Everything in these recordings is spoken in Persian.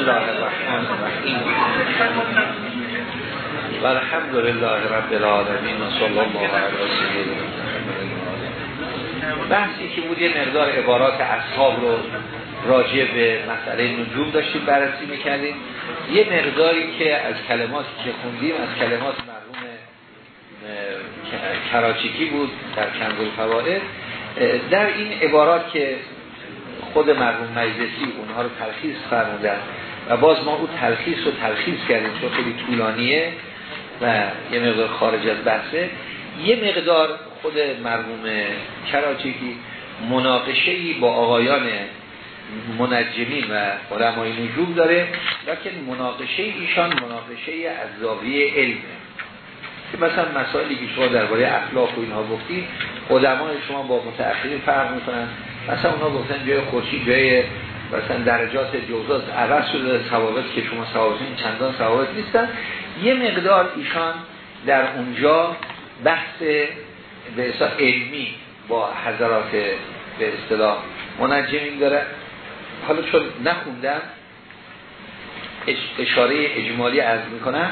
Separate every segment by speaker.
Speaker 1: الله الرحمن الرحیم. و الحمد لله رب العالمین و صلی الله علی سیدنا بحثی که بود یه مقدار عبارات اصحاب رو راجع به مسئله نجوم داشتیم بررسی می‌کردیم. یه مقداری که از کلماتی که خوندیم از کلمات مرحوم کراچیکی بود در کنگل فوائد در این عبارات که خود مرحوم مجلسی اونها رو تلخیص فرمودن. و باز ما او تلخیص رو تلخیص کردیم چون خیلی طولانیه و یه مقدار خارج از بحثه. یه مقدار خود مرحوم کراچیکی مناقشه با آقایان منجمین و علمای نجوم داره لیکن مناقشه ایشان مناقشه از زاویه علمه که مثلا مسائلی که شما درباره اخلاق و اینها گفتید علمای شما با متأخرین فرق می‌کنن. مثلا اونا گفتن جای خورشید جای مثلا درجات جوزات عوض شده ثوابت که شما ثوابتین چندان ثوابت نیستن. یه مقدار ایشان در اونجا بحث به اصلا علمی با حضرات به اصطلاح منجمین داره. حالا چون نخوندم اشاره اجمالی عرض می‌کنم.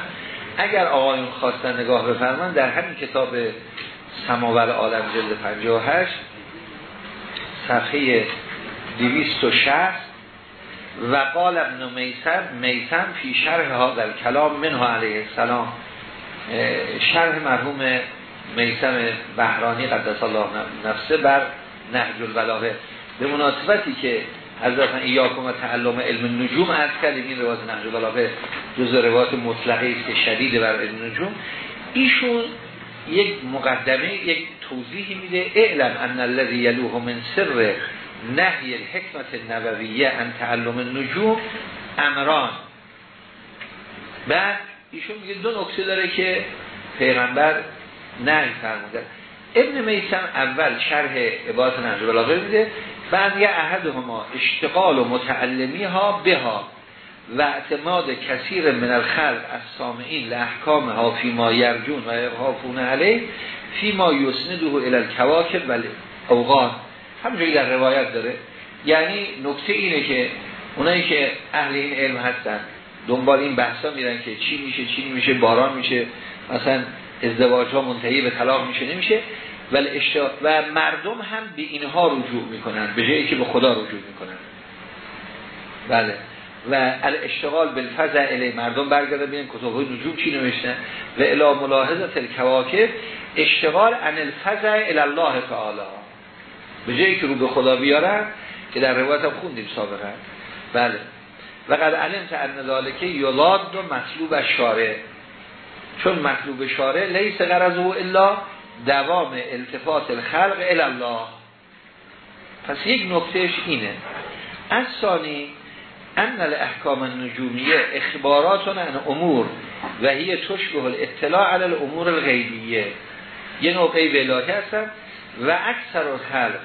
Speaker 1: اگر آقایون خواستن نگاه بفرمان در همین کتاب سماور عالم جلد 58 صفحه 260 و قال ابن میسر میسم فی شرح در کلام منها علیه السلام. شرح مرحوم میسم بحرانی قدس الله نفسه بر نهج البلاغه. به مناسبتی که حضرت ایاکم و تعلم علم نجوم از کردیم این روایت نهج البلاغه جز روایت مطلقه است که شدید بر علم نجوم ایشون یک مقدمه یک توضیحی میده اعلم ان الذي یلوه من سر نهی الحکمت نبویه ان تعلم النجوم امران. بعد ایشون میگه دو نکته داره که پیغمبر نهی فرموده. ابن میسم اول شرح عبارت نهج بلاغه میده بعد یه احد هما اشتغال و متعلمی ها به ها و اعتماد کثیر من الخلق از سامعین لحکام ها فی ما یرجون و یخافون علیه فی ما یسنده الى الکواکب و اوقان همونجوری در روایت داره. یعنی نکته اینه که اونایی که اهل این علم هستن دنبال این بحثا میرن که چی میشه چی میشه باران میشه مثلا ازدواج ها منتهی به طلاق میشه نمیشه. ولی و مردم هم به اینها رجوع می‌کنن به جایی که به خدا رجوع می‌کنن. بله. و الاشتغال الی مردم برگردن ببینن کتاب های نجوم چی نوشتن. و الی ملاحظه الکواکب اشتغال عن الفزع الله تعالی. به جایی که رو به خدا بیارن که در روایت هم خوندیم سابقا. بله. و قد علم ان ذالک یلاد و مطلوب شارع. چون مطلوب شارع لیس غرضه الا دوام التفات الخلق الی الله. پس یک نکتهش اینه. از ثانی ان الاحکام النجومیه اخباراتون عن امور و هی تشبه الاطلاع علی الامور الغیبیه. یه نوع غیب الهی هستن. و اکثر الخلق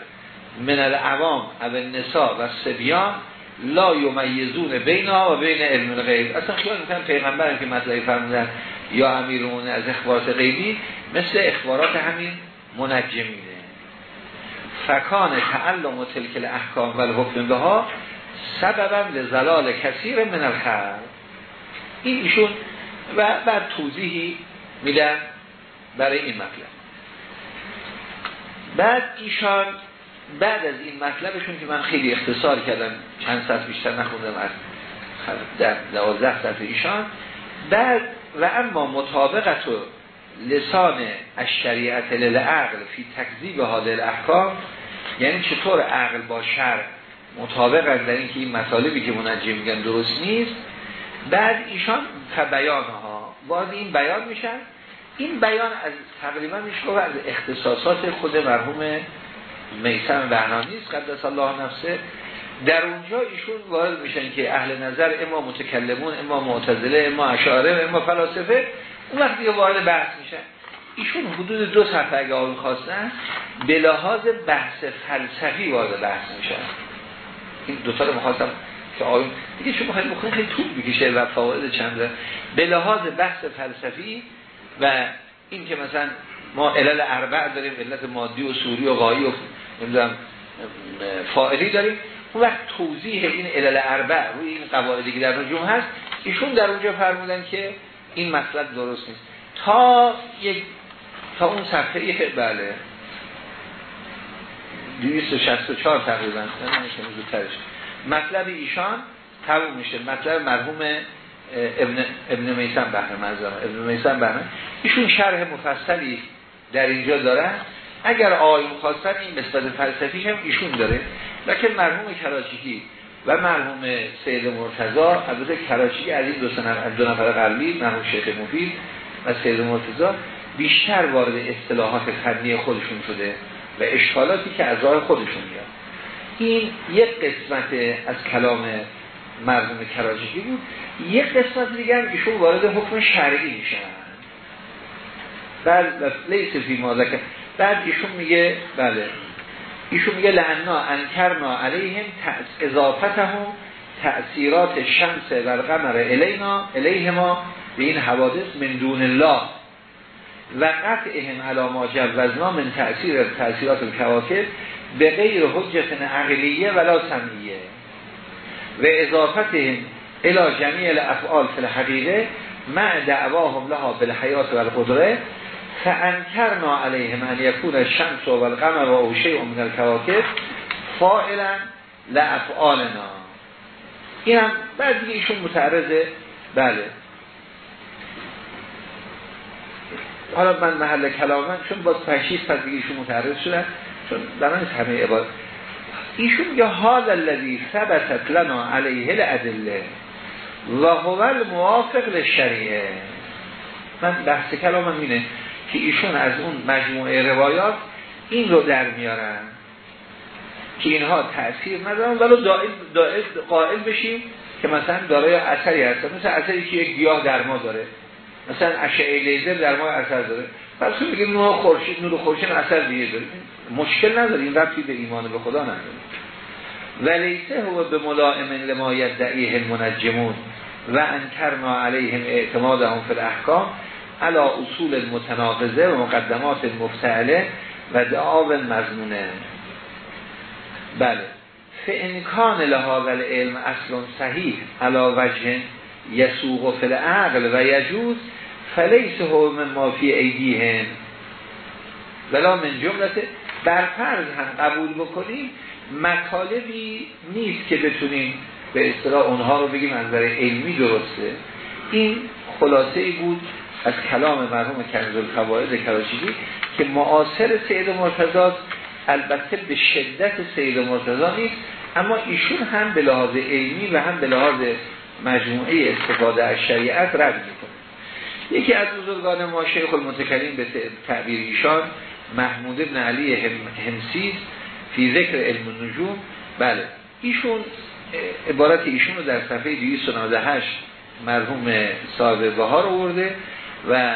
Speaker 1: من العوام او النساء و سبیان لا یمیزون بینها و بین علم الغیب اصلا خیال می‌کنم پیغمبر که مطلعی فرمودن یا امیرون از اخبارات غیبی مثل اخبارات همین منجمینه. فکان تعلم و تلک احکام و الحکم ها سببا لزلال کثیر من الخلق. این ایشون و بعد توضیحی میدن برای این مطلب. بعد ایشان بعد از این مطلبشون که من خیلی اختصار کردم چند ساعت بیشتر نخوندم از در دوازده ساعت ایشان بعد و اما مطابقت و لسان الشریعت للعقل فی تکذیب حال احکام یعنی چطور عقل با شر مطابق از در اینکه این مطالبی که منجم میگن درست نیست بعد ایشان بیان ها این بیان میشن این بیان از تقریبا میشه از اختصاصات خود مرحوم میسم بهرانی است. قدس الله نفسه. در اونجا ایشون وارد میشن که اهل نظر اما متکلمون اما معتزله اما اشاعره اما فلاسفه. اون وقتی وارد بحث میشن. ایشون حدود دو صفحه اگه آن خواستن به لحاظ بحث فلسفی وارد بحث میشن. این دو تا رو می‌خواستم که آیون دیگه شما خیلی بخونید خیلی طول می‌کشه و فواید چنده به لحاظ بحث فلسفی و این که مثلا ما علل اربع داریم علت مادی و سوری و غایی و نمی‌دونم فائلی داریم اون وقت توضیح این علل اربع روی این قواعدی که در نجوم هست ایشون در اونجا فرمودن که این مطلب درست نیست. تا یک تا اون صفحه بله. 264 تقریبا. مطلب ایشان تموم میشه. مطلب مرحوم ابن, ابن میسن بهره منظرم ابن میسن بهره. ایشون شرح مفصلی در اینجا دارن اگر آقای خواستن این نسبت فلسفیش هم ایشون داره. لکن مرحوم کراچیکی و مرحوم سید مرتضا البته کراچی از این دو, دو نفر قلبی مرحوم شیخ مفید و سید مرتضا بیشتر وارد اصطلاحات فنی خودشون شده و اشکالاتی که از راه خودشون میاد. این یک قسمت از کلام مرحوم کراچی بود. یک قسمت دیگه هم ایشون وارد حکم شرعی میشن. بعد لیس فی مازکه بعد ایشون میگه بله. ایشون میگه لعنا انکرنا علیهم اضافتهم تأثیرات شمس و القمر الینا الیهما به این حوادث من دون الله. و قطعهم علاما جوزنا من تأثیر تأثیرات الکواکب به غیر حجت عقلیه ولا سمیه. و اضافتهم الى جمیع الافعال فی الحقیقه مع دعواهم لها بالحیات و القدره فانکرنا علیهم ان یکون الشمس و القمر و اوشه من الکواکب فائلا لافعالنا. این هم بعد دیگه ایشون متعرضه. بله. حالا من محل کلامم چون با تشخیص پس دیگه ایشون متعرض شدن چون در همه عباد ایشون میگه هذا الذي ثبتت لنا علیه الادله و هو الموافق للشریعه. من بحث کلامم اینه که ایشون از اون مجموعه روایات این رو در میارن که اینها تأثیر ندارن ولو دائل, دائل قائل بشیم که مثلا دارای اثری هست مثل اثری که یک گیاه در ما داره. مثلا اشعه لیزر در ما اثر داره. پس بگیم نور خورشید نور خورشید اثر دیگه داره. مشکل نداره. این ربطی به ایمان به خدا نداره. ولیسه هو به ملائم لما یدعیه المنجمون و انکرنا علیهم اعتمادهم فی الاحکام علا اصول متناقضه و مقدمات مفتعله و دعاو مضمونه بله. فانکان لها علم اصل صحیح علا وجه یسوق فل عقل و یجوز فلیس هم ما فی ایدیهم. ولا من جملت بر فرض هم قبول بکنیم مطالبی نیست که بتونیم به اصطلاح اونها رو بگیم از نظر علمی درسته. این خلاصه بود از کلام مرحوم کنز الفوائد کراشیدی که معاصر سید مرتضی البته به شدت سید مرتضی نیست اما ایشون هم به لحاظ علمی و هم به لحاظ مجموعه استفاده از شریعت رد می‌کنه. یکی از بزرگان ما شیخ المتکلم به تعبیر ایشان محمود ابن علی همسیز فی ذکر علم النجوم. بله. ایشون عبارت ایشون رو در صفحه 298 مرحوم صاحب بهار آورده و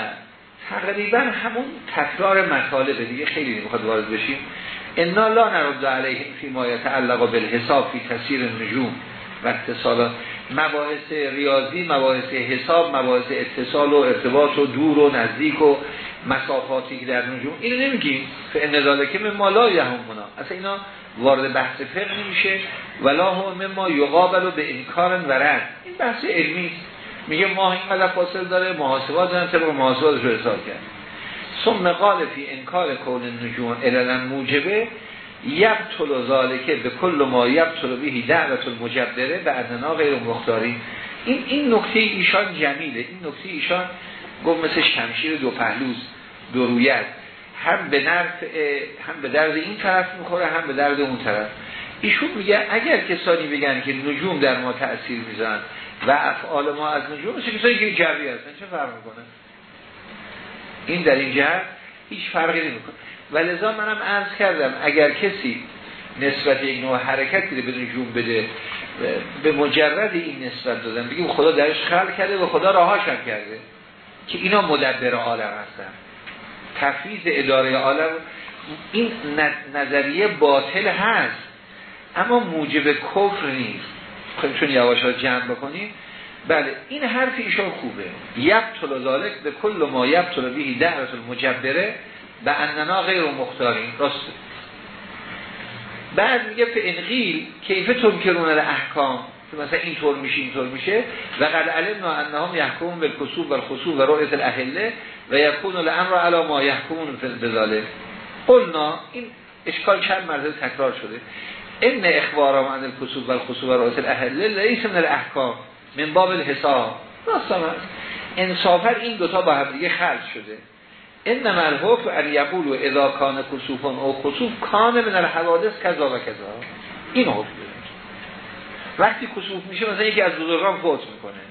Speaker 1: تقریبا همون تکرار مطالب دیگه خیلی نمی‌خواد وارد بشیم. انا لا نرد علیهم فی ما یتعلق بالحساب فی تسیر نجوم و اتصال. مباحث ریاضی مباحث حساب مباحث اتصال و ارتباط و دور و نزدیک و مسافاتی که در نجوم اینو نمیگیم فان ذالک ما لا یهمنا اصلا اینا وارد بحث فقه نمیشه. ولا هم ما یقابل به انکار و رد این بحث علمی میگه ماه اینقدر فاصل داره محاسبات دارن طبق محاسبات رو حساب کرد. ثم قال فی انکار کون النجوم عللا موجبه یبطل ذالکه به کل ما یبطل بهی دعوت المجبره به اننا غیر مختاری. این این نکته ایشان جمیله. این نکته ایشان گفت مثل شمشیر دو پهلوز. دو رویت هم به نرف هم به درد این طرف می‌خوره هم به درد اون طرف. ایشون میگه اگر کسانی بگن که نجوم در ما تأثیر میزن و افعال ما از نجوم مثل کسانی که جوی هستن چه فرق می‌کنه؟ این در این جهت هیچ فرقی نمی‌کنه. و لذا منم عرض کردم اگر کسی نسبت یک نوع حرکتی به نجوم بده به مجرد این نسبت دادن بگیم خدا درش خلق کرده و خدا راهاش هم کرده که اینا مدبر عالم هستن. تفیز اداره عالم این نظریه باطل هست. اما موجب کفر نیست. خب چون یواش ها جمع بکنیم. بله این حرف ایشان خوبه. یبطل ذالک به کل ما یبطل بیهی دعوت المجبره به اننا غیر مختارین. راسته بعد میگه به انقیل کیف تنکرون احکام که مثلا اینطور میشه اینطور میشه. و قد علمنا انهم یحکمون بالکسوب والخسوب و رؤیت الاهله. و یکون الامر علی ما یحکمون بذاله قلنا این اشکال چند مرتبه تکرار شده. ان اخبار عن الکسوب و رؤیت الاهله لیس من الاحکام من باب الحساب. راستم انصافا این دوتا با هم دیگه خلط شده. این الحکم ان یقول و اذا کان کسوفون او خسوف کان من الحوادث کذا و کذا. این حکم. وقتی کسوف میشه مثلا یکی از بزرگان فوت می‌کنه.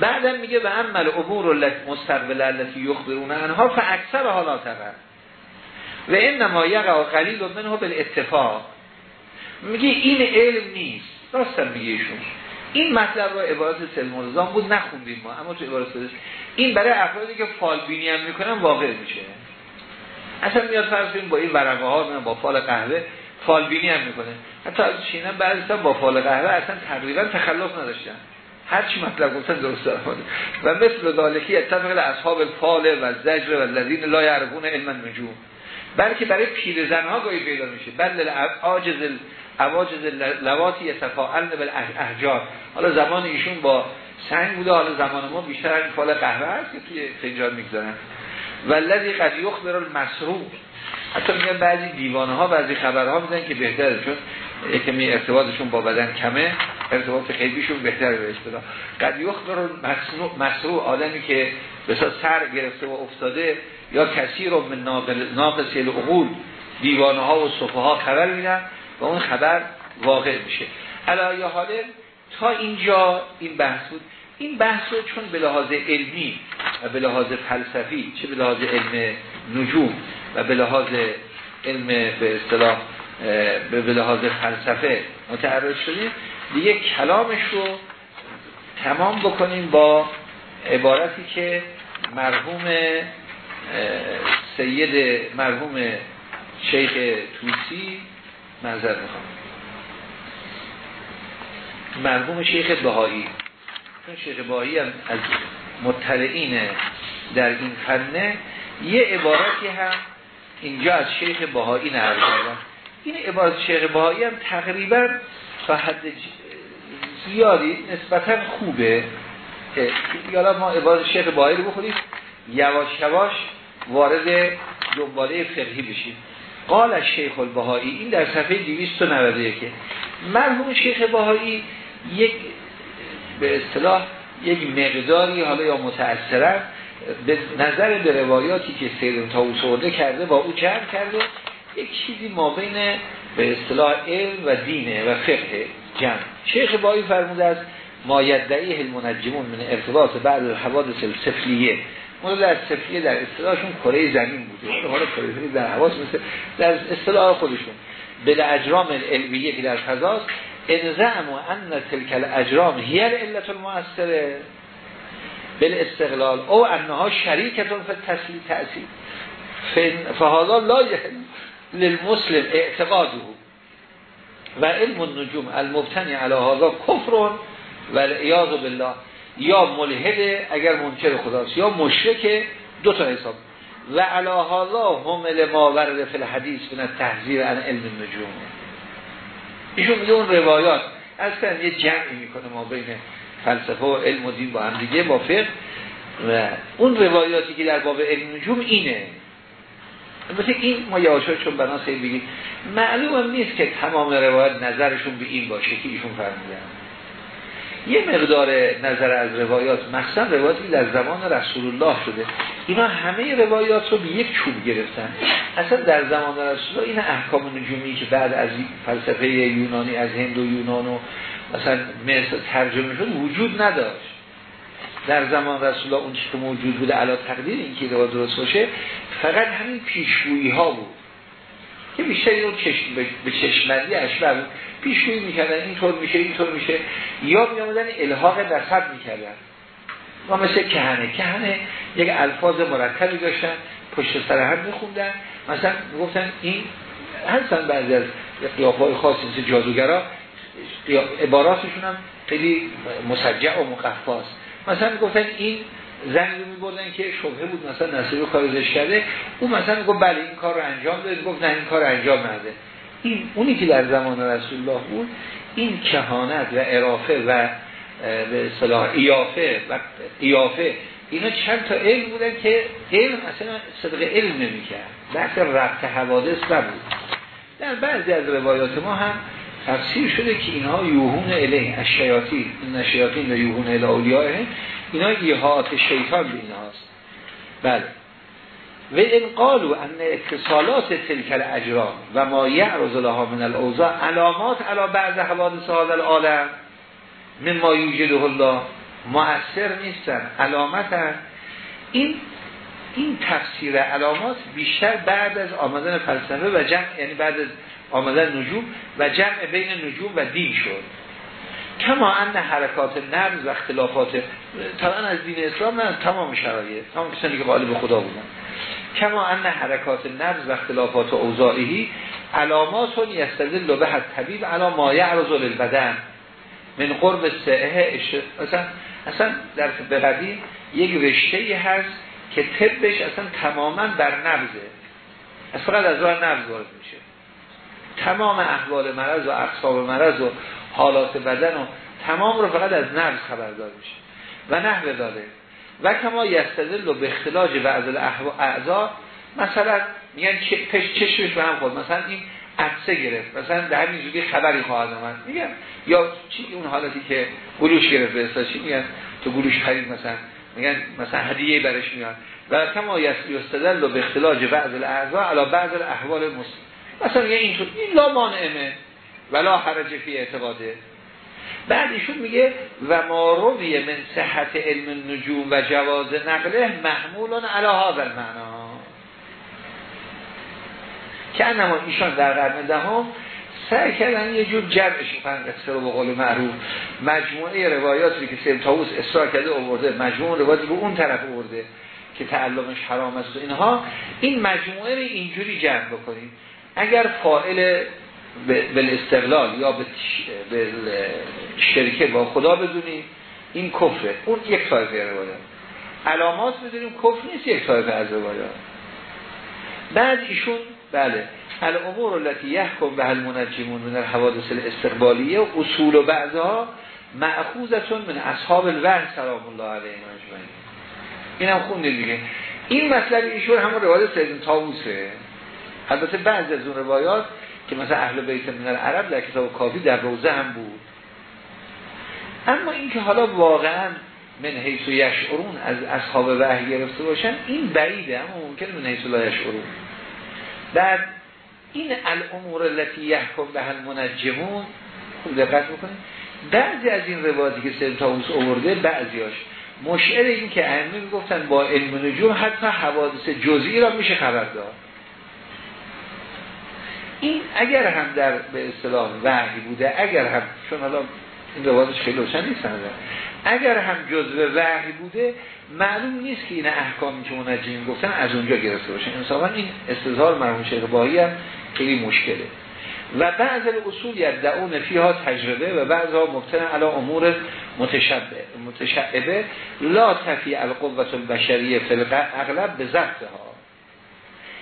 Speaker 1: بعدم میگه به عمل امور مستقبل التي یخبرون انها فاکثر حالا تقر و انما یقع قلیل منه بالاتفاق. میگه این علم نیست. راستم میگه این مطلب رو عبارت سلم بود نخوندیم ما اما تو عبارت این برای افرادی که فالبینی هم می‌کنن واقع میشه. اصلا میاد فرض با این ورقه ها با فال قهوه فالبینی هم می‌کنه. حتی از شینم بعضی با فال قهوه اصلا تقریبا تخلف نداشتن. هر چی مطلب گفتن درست دارم. و مثل ذالکی اتفق اصحاب الفال و زجر و الذین لا یعرفون علم النجوم. بلکه برای پیر زنها گاهی پیدا میشه. بل عاجز عواجز لواتی یتفاعلن بالاحجار. حالا زمان ایشون با سنگ بوده حالا زمان ما بیشتر این فال قهوه هست که توی فنجان می‌گذارن. والذی قد یخبر المسروق حتی میگن بعضی دیوانه ها بعضی خبرها میدن که بهتره چون یکمی ارتباطشون با بدن کمه ارتباط خیلیشون بهتره به اصطلاح قد یخبر مسروع آدمی که به سر گرفته و افتاده یا کسی رو من ناقص العقول دیوانه ها و صفحه ها خبر میدن و اون خبر واقع میشه. علایه حاله تا اینجا این بحث بود. این بحث رو چون به لحاظ علمی و به لحاظ فلسفی چه به لحاظ علم نجوم و به لحاظ علم به اصطلاح به لحاظ فلسفه متعرض شدیم دیگه کلامش رو تمام بکنیم با عبارتی که مرحوم سید مرحوم شیخ توسی منظر می‌خوام. مرحوم شیخ بهایی. شیخ بهایی از مطلعین در این فنه یه عبارتی هم اینجا از شیخ بهایی نقل این عبارت شیخ بهایی هم تقریبا تا حد زیادی نسبتا خوبه یالا ما عبارت شیخ بهایی رو بخونیم یواش یواش وارد دنباله فقهی بشیم. قال شیخ البهایی این در صفحه 291 مرحوم شیخ بهایی یک به اصطلاح یک مقداری حالا یا متأثرن به نظر به روایاتی که سیدن تاوس ورده کرده با او جمع کرده یک چیزی ما بین به اصطلاح علم و دینه و فقه جمع. شیخ بایی فرموده از ما یدعیه المنجمون من ارتباط بعد الحوادث السفلیه. مورد از سفلیه در اصطلاحشون کره زمین بوده. حالا کره در حواس مثل در اصطلاح خودشون. به اجرام العلویه که در فضاست. انزعم و ان تلک الاجرام هی علت المؤثره. بل استقلال. او انها شریکتون فی تأثیر. فهذا لا للمسلم اعتقاده. و علم النجوم المبتنی علی هذا کفر و العیاذ بالله. یا ملحده اگر منکر خداست یا مشرک دو تا حساب. و علی هذا همل ما ورد فی الحدیث من تحذیر عن علم النجوم. ایشون میگه اون روایات. از یه جمعی می‌کنه ما بین فلسفه و علم و دین با هم دیگه با فقه. و اون روایاتی که در باب علم نجوم اینه. البته این ما یواشا چون بنا بگیم معلوم نیست که تمام روایت نظرشون به این باشه که ایشون فرمودن یه مقدار نظر از روایات مثلا روایاتی در زمان رسول الله شده اینا همه روایات رو به یک چوب گرفتن. اصلا در زمان رسول الله این احکام نجومی که بعد از فلسفه یونانی از هند و یونان و مثلا مثل ترجمه شد وجود نداشت. در زمان رسول الله اون که موجود بوده علا تقدیر این که درست باشه فقط همین پیشگویی ها بود. که بیشتر اون چشم به چشمندی اشبه بود. پیشگویی می‌کردن اینطور میشه اینطور میشه. یا میامدن الحاق نسب می‌کردن. و مثل کهنه. کهنه یک الفاظ مرتبی داشتن پشت سر هم میخوندن. مثلا گفتن این هستن بعضی از قیافه خاصی مثل جادوگرا. عباراتشون هم خیلی مسجع و مقفاست مثلا گفتن این زنی رو میبردن که شبهه بود مثلا نصیب کار زش کرده. او مثلا گفت بله این کار رو انجام داده گفت نه این کار انجام نده. این اونی که در زمان رسول الله بود این کهانت و عرافه و به اصطلاح ایافه و ایافه اینا چند تا علم بودن که علم اصلا صدق علم نمی‌کرد. بحث ربط حوادث نبود. در بعضی از روایات ما هم تفسیر شده که اینها یوهون اله الشیاطین. این نشیاطین و یوهون اله اولیاء اینا ایهات شیطان به اینهاست بله. و این قالو ان اتصالات تلکل اجرام و ما یعرض لها من الاوضاع علامات علا بعض حوادث هذا العالم مما یوجده الله مؤثر نیستن علامت این این تفسیر علامات بیشتر بعد از آمدن فلسفه و جمع یعنی بعد از آمدن نجوم و جمع بین نجوم و دین شد. کما ان حرکات نرز و اختلافات طبعا از دین اسلام نه تمام شرایط تمام کسانی که به خدا بودن. کما ان حرکات نرز و اختلافات اوضاعی علامات یستدل به حد طبیب علا ما یعرض للبدن. من قرب سعه اصلا اصلا در به قدیم یک رشته هست که طبش اصلا تماما بر نبزه از فقط از راه نبز وارد میشه. تمام احوال مرض و اقصاب مرض و حالات بدن و تمام رو فقط از نبز خبردار میشه و نحو داره و کما یستدل و به اختلاج بعض اعضا مثلا میگن چشمش به هم خود مثلا این عدسه گرفت. مثلا در همین جوری خبری خواهد آمد. میگن یا چی اون حالتی که گلوش گرفت به چی میگن؟ تو گلوش خرید مثلا. میگن مثلا هدیه برش میاد. و کما یستدل و به اختلاج بعض الاعضا علی بعض الاحوال مسلم مثلا میگه اینطور این لا مانعمه. ولا حرج فی اعتقاده. بعد ایشون میگه و ما روی من صحت علم النجوم و جواز نقله محمولون علی هذا المعنا که انما ایشان در قرن دهم سعی کردن یه جور جمعش کنن قصه رو به قول معروف. مجموعه روایاتی که سیم تاوس اصرار کرده آورده مجموعه روایاتی به اون طرف آورده که تعلمش حرام است و اینها این مجموعه رو اینجوری جمع بکنیم. اگر فائل به استقلال یا به شرکه با خدا بدونیم این کفره. اون یک طایفه روایات علامات بدونیم کفر نیست یک طایفه از روایات بعد ایشون بله. الامور التي يحكم به المنجمون من الحوادث الاستقبالیه و اصول و بعضها معخوزتون من اصحاب الوحی سلام الله علیه مجمعین این هم خوندید دیگه. این مطلب ایشون همون روایت سیدن تاووسه البته بعض از اون روایات که مثلا اهل بیت من العرب در کتاب کافی در روزه هم بود. اما اینکه حالا واقعا من حیث و یشعرون از اصحاب وحی گرفته باشن این بعیده اما ممکنه من حیث لا یشعرون. بعد این الامور التي یحکم به المنجمون خوب دقت بکنید. بعضی از این روایاتی که سید تاووس آورده بعضیاش. مشعر این که ائمه می‌گفتن با علم نجوم حتی حوادث جزئی را میشه خبر داد. این اگر هم در به اصطلاح وحی بوده اگر هم چون حالا این روایتش خیلی روشن نیست اگر هم جزء وحی بوده معلوم نیست که این احکامی که منجمین گفتن از اونجا گرفته باشه. انصافا این استظهار مرحوم شیخ باهی هم خیلی مشکله. و بعض اصول یدعون فیها تجربه و بعضها مبتنی علی امور متشبه متشعبه. لا تفی القوت البشریه فلقه اغلب به ها.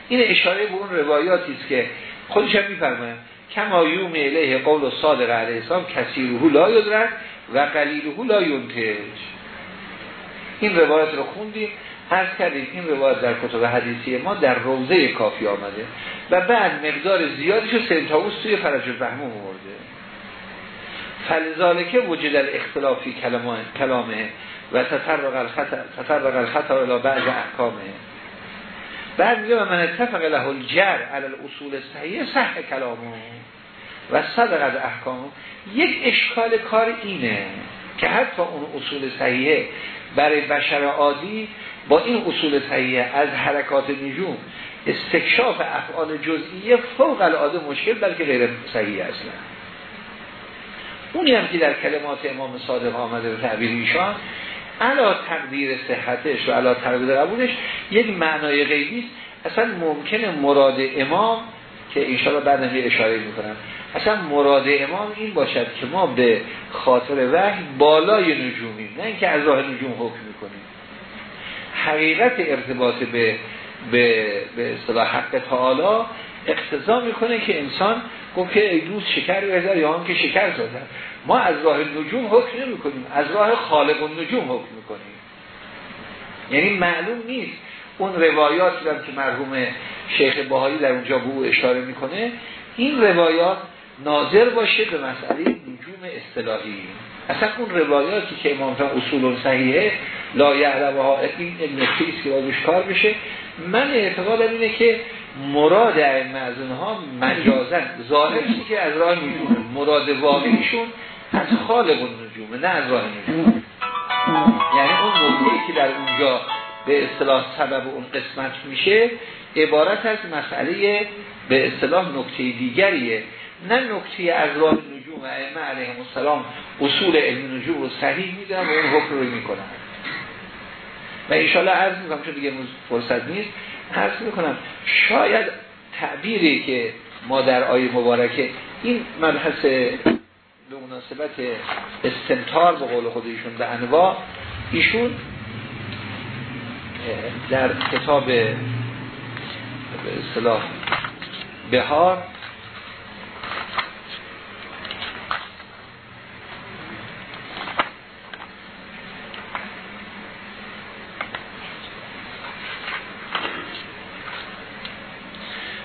Speaker 1: این اشاره به اون روایاتی است که خودش هم میفرماید. کما یوم الیه قول صادق علیه السلام کثیره لا یدرک و قلیله لا ینتج. این روایت رو خوندیم. هر کردیم این روایت در کتب حدیثی ما در روزه کافی آمده و بعد مقدار زیادیشو سنتاوس توی فرج مورده فلذالکه وجود الاختلافی کلامه و تطرق الخطا تطرق الخطا الى بعض احکامه. بعد میگه من اتفق له الجر علی الاصول صحیح صح کلامه. و صدق از احکام یک اشکال کار اینه که حتی اون اصول صحیحه برای بشر عادی با این اصول صحیحه از حرکات نجوم استکشاف افعال جزئیه فوق العاده مشکل بلکه غیر صحیح اصلا اونی هم که در کلمات امام صادق آمده به تعبیر ایشان علا تقدیر صحتش و علا تقدیر قبولش یک معنای غیبی اصلا ممکنه مراد امام که انشاءالله بعد یه اشاره می‌کنم. اصلا مراد امام این باشد که ما به خاطر وحی بالای نجومیم نه اینکه از راه نجوم حکم می‌کنیم. حقیقت ارتباط به به به اصطلاح حق تعالی اقتضا می‌کنه که انسان گفت که روز شکر بذار یا هم که شکر زدن ما از راه نجوم حکم نمی کنیم از راه خالق النجوم حکم می‌کنیم. یعنی معلوم نیست. اون روایات که مرحوم شیخ باهایی در اونجا به او اشاره می‌کنه این روایات ناظر باشه به مسئله نجوم اصطلاحی. اصلا اون روایاتی که امام اصول صحیحه لا یعلمها این نکته که باید کار بشه من اعتقادم اینه که مراد ائمه از اونها مجازن ظاهرشی که از راه نجوم مراد واقعیشون از خالق نجومه نه از راه نجوم یعنی اون نکته که در اونجا به اصطلاح سبب اون قسمت میشه عبارت از مسئله به اصطلاح نکته دیگریه. نه نکته از راه نجوم ائمه علیهم السلام اصول علم نجوم رو صحیح میدن و اون حکم رو می‌کنن. و انشالله عرض می‌کنم چون دیگه فرصت نیست. عرض می‌کنم شاید تعبیری که ما در آیه مبارکه این مبحث به مناسبت استمتار به قول خودشون به انواع ایشون در کتاب به اصطلاح بهار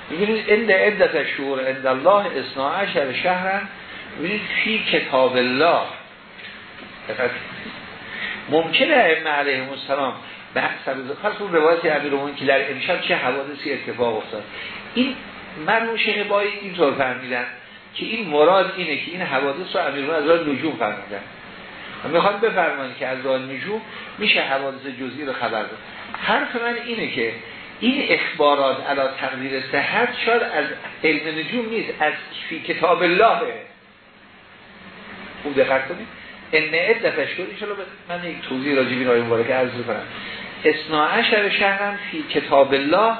Speaker 1: می‌بینید اند عدت شهور اند الله اصنا عشر شهرن می‌بینید فی کتاب الله. ممکنه ائمه علیهم السلام به سبب پس اون روایت امیرالمومنین که در امشب چه حوادثی اتفاق افتاد. این مرموم شیخ بایی اینطور فهمیدن که این مراد اینه که این حوادث رو امیرالمومنین از راه نجوم فهمیدن. و می‌خواد بفرمایید که از راه نجوم میشه حوادث جزئی رو خبر داد. حرف من اینه که این اخبارات علا تقدیر صحت شاید از علم نجوم نیست از فی کتاب الله. خوب دقت کنید. ان عدتش شد ان من یک توضیح راجع به این مبارکه عرض کنم اصنا عشر شهرم فی کتاب الله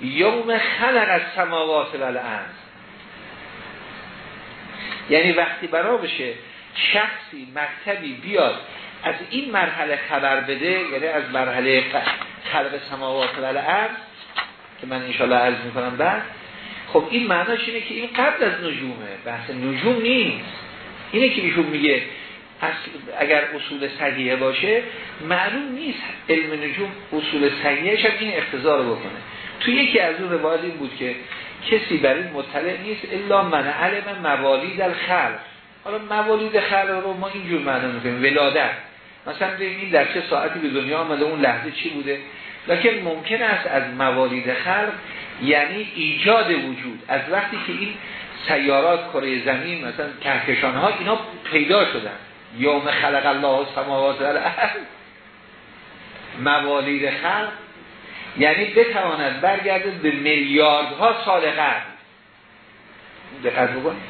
Speaker 1: یوم خلق از سماوات و الارض یعنی وقتی برا بشه شخصی مکتبی بیاد از این مرحله خبر بده یعنی از مرحله خلق سماوات و الارض که من انشاءالله عرض می‌کنم بعد. خب این معناش اینه که این قبل از نجومه بحث نجوم نیست. اینه که ایشون میگه اگر اصول صحیحه باشه معلوم نیست علم نجوم اصول صحیحه هم این اختزار بکنه. تو یکی از اون روایت این بود که کسی بر این مطلع نیست الا من علم موالید الخلق. حالا موالید خلق رو ما اینجور معنا می‌کنیم ولادت. مثلا ببینید در چه ساعتی به دنیا آمده اون لحظه چی بوده؟ لکن ممکن است از موالید خلق یعنی ایجاد وجود. از وقتی که این سیارات کره زمین مثلا کهکشان ها اینا پیدا شدن. یوم خلق الله سماوات و موالید خلق یعنی بتواند برگرده به میلیاردها سال قبل. دقت بکنید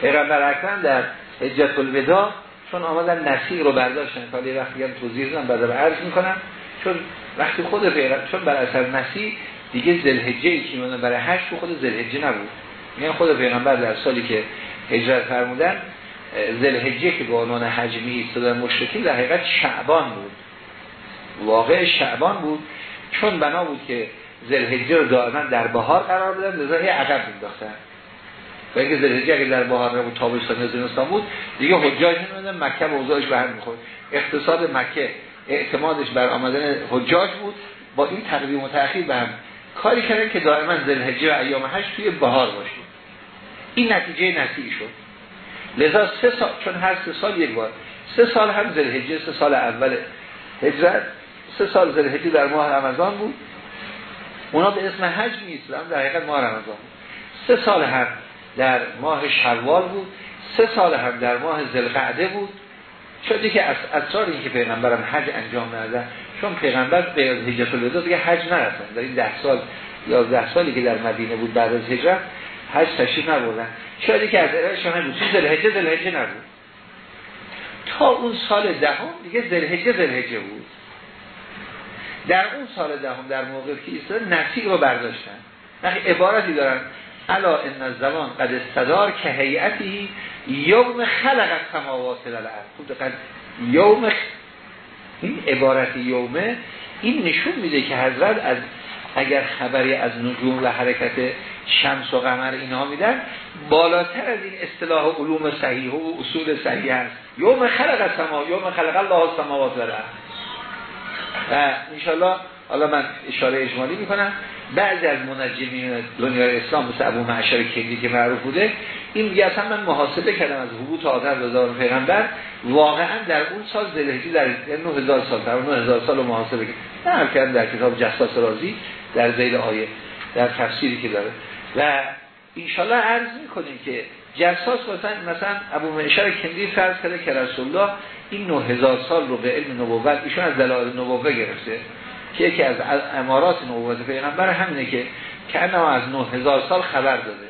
Speaker 1: پیغمبر اکرم در حجت الوداع چون آمدن نسیح رو برداشتن. کالی وقتی هم توضیح دادم بعد عرض می‌کنم. چون وقتی خود پیغمبر چون بر اثر نسیح دیگه زلحجه ای که برای هشت خود زلحجه نبود. میگن خود پیغمبر در سالی که هجرت فرمودن زلحجه که به عنوان حجمی ایستادن مشرکی در حقیقت شعبان بود. واقع شعبان بود. چون بنا بود که زلحجه رو دائما در بهار قرار بدن لذا عقب مینداختن و اینکه زلحجه اگه در بهار نبود تابستان زمستان بود دیگه حجاج نمیدن مکه به اوضاعش به هم می‌خورد اقتصاد مکه اعتمادش بر آمدن حجاج بود. با این تقدیم و تأخیر به هم. کاری کردن که دائما زلحجه و ایام هشت توی بهار باشید این نتیجه نتیجه شد. لذا سه سال چون هر سه سال یک بار. سه سال هم زلحجه سه سال اول هجرت سه سال زلحجه در ماه رمضان بود. اونا به اسم حج نیست در حقیقت ماه رمضان بود. سه سال هم در ماه شوال بود. سه سال هم در ماه زلقعده بود. شدی که از اسرار این که پیغمبرم حج انجام نده چون پیغمبر به هجرت الوداع دیگه حج نرفتن. در این ده سال یا ده سالی که در مدینه بود بعد از هجرت حج تشریف نبردن. شاید که از ارائهشان نبود. چون زلحجه زلحجه نبود. تا اون سال دهم دیگه زلحجه زلحجه بود. در اون سال دهم در موقع که ایستاد نسیق رو برداشتن. وقتی عبارتی دارن. الا ان الزمان قد استدار که هیئتی یوم خلق السماوات والارض. خوب دقت یوم این عبارت یومه این نشون میده که حضرت از اگر خبری از نجوم و حرکت شمس و قمر اینها میدن بالاتر از این اصطلاح علوم صحیح و اصول صحیح هست. یوم خلق سما یوم خلق الله السماوات و و انشالله حالا من اشاره اجمالی می‌کنم. بعضی از منجمین دنیای اسلام مثل ابو معشر کندی که معروف بوده این میگه اصلا من محاسبه کردم از حبوط آدر دادار پیغمبر. واقعا در اون سال زلهجی در 9000 سال در 9000 سال رو محاسبه کرد. نه کردم در کتاب جساس رازی در زیل آیه در تفسیری که داره. و انشالله عرض می‌کنیم که جساس مثلا مثلا ابو معشر کندی فرض کرده که رسول الله این 9000 سال رو به علم نبوت ایشون از دلایل نبوت گرفته. که یکی از امارات نبوت پیغمبر همینه که که از 9000 سال خبر داده.